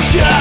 capture